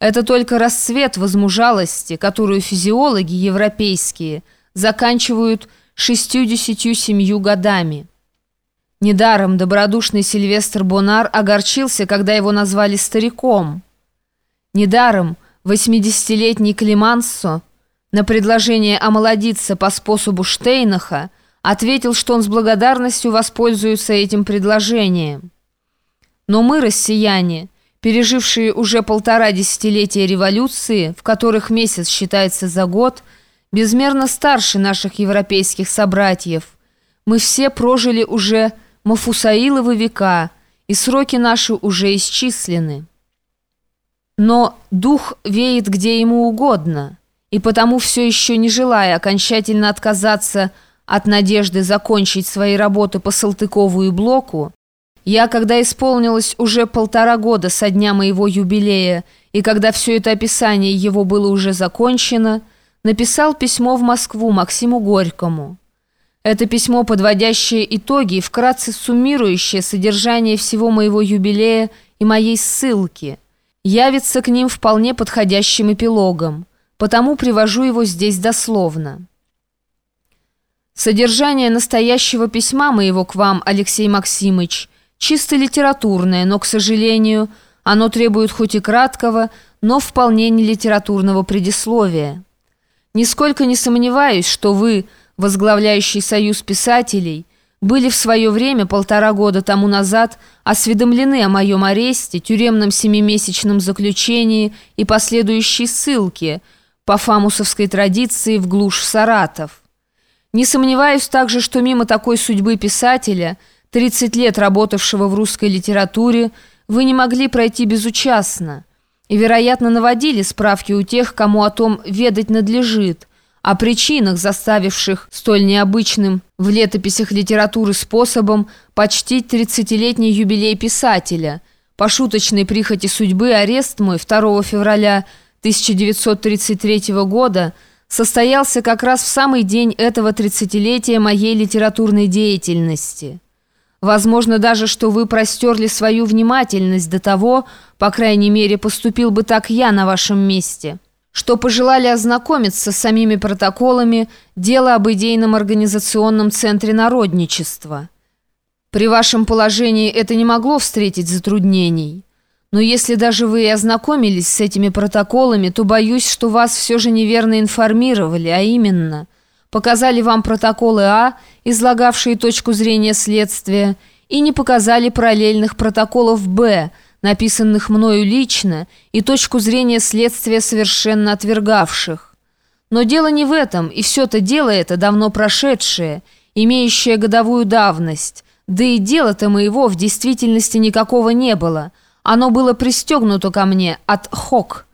Это только расцвет возмужалости, которую физиологи европейские заканчивают 67 годами. Недаром добродушный Сильвестр Бонар огорчился, когда его назвали стариком. Недаром 80-летний Климансо на предложение омолодиться по способу Штейнаха ответил, что он с благодарностью воспользуется этим предложением. Но мы, россияне, пережившие уже полтора десятилетия революции, в которых месяц считается за год, безмерно старше наших европейских собратьев, мы все прожили уже Мафусаиловы века, и сроки наши уже исчислены. Но дух веет где ему угодно, и потому все еще не желая окончательно отказаться от надежды закончить свои работы по Салтыкову и Блоку, я, когда исполнилось уже полтора года со дня моего юбилея, и когда все это описание его было уже закончено, написал письмо в Москву Максиму Горькому. Это письмо, подводящее итоги и вкратце суммирующее содержание всего моего юбилея и моей ссылки, явится к ним вполне подходящим эпилогом, потому привожу его здесь дословно. Содержание настоящего письма моего к вам, Алексей Максимыч, чисто литературное, но, к сожалению, оно требует хоть и краткого, но вполне не литературного предисловия. Нисколько не сомневаюсь, что вы, возглавляющий союз писателей, были в свое время, полтора года тому назад, осведомлены о моем аресте, тюремном семимесячном заключении и последующей ссылке по фамусовской традиции в глушь Саратов. Не сомневаюсь также, что мимо такой судьбы писателя, 30 лет работавшего в русской литературе, вы не могли пройти безучастно и, вероятно, наводили справки у тех, кому о том ведать надлежит, о причинах, заставивших столь необычным в летописях литературы способом почтить 30-летний юбилей писателя. По шуточной прихоти судьбы арест мой 2 февраля 1933 года состоялся как раз в самый день этого 30-летия моей литературной деятельности. Возможно даже, что вы простерли свою внимательность до того, по крайней мере, поступил бы так я на вашем месте» что пожелали ознакомиться с самими протоколами дела об идейном организационном центре народничества. При вашем положении это не могло встретить затруднений. Но если даже вы и ознакомились с этими протоколами, то боюсь, что вас все же неверно информировали, а именно, показали вам протоколы А, излагавшие точку зрения следствия, и не показали параллельных протоколов Б – написанных мною лично, и точку зрения следствия совершенно отвергавших. Но дело не в этом, и все-то дело это давно прошедшее, имеющее годовую давность, да и дела-то моего в действительности никакого не было. Оно было пристегнуто ко мне от ХОК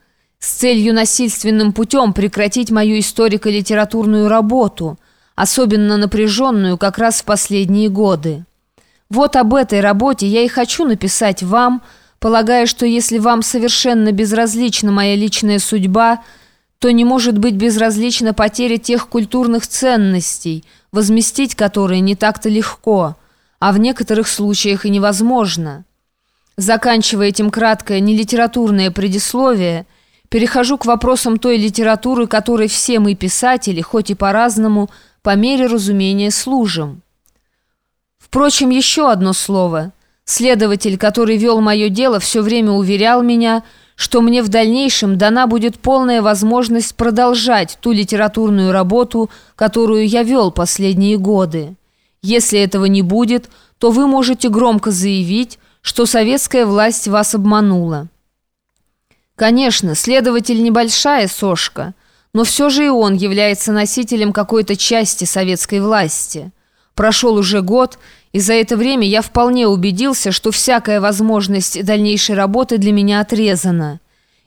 с целью насильственным путем прекратить мою историко-литературную работу, особенно напряженную как раз в последние годы. Вот об этой работе я и хочу написать вам, полагая, что если вам совершенно безразлична моя личная судьба, то не может быть безразлична потеря тех культурных ценностей, возместить которые не так-то легко, а в некоторых случаях и невозможно. Заканчивая этим краткое нелитературное предисловие, перехожу к вопросам той литературы, которой все мы, писатели, хоть и по-разному, по мере разумения служим. Впрочем, еще одно слово – Следователь, который вел мое дело, все время уверял меня, что мне в дальнейшем дана будет полная возможность продолжать ту литературную работу, которую я вел последние годы. Если этого не будет, то вы можете громко заявить, что советская власть вас обманула. Конечно, следователь небольшая сошка, но все же и он является носителем какой-то части советской власти. Прошел уже год, и за это время я вполне убедился, что всякая возможность дальнейшей работы для меня отрезана.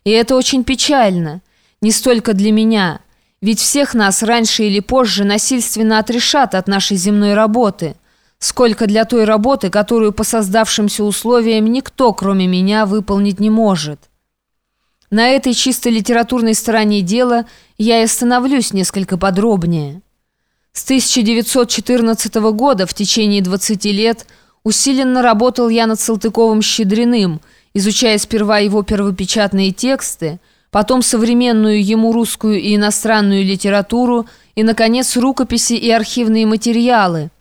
И это очень печально. Не столько для меня. Ведь всех нас раньше или позже насильственно отрешат от нашей земной работы. Сколько для той работы, которую по создавшимся условиям никто, кроме меня, выполнить не может. На этой чисто литературной стороне дела я и остановлюсь несколько подробнее. С 1914 года в течение 20 лет усиленно работал я над Салтыковым-Щедриным изучая сперва его первопечатные тексты, потом современную ему русскую и иностранную литературу и, наконец, рукописи и архивные материалы –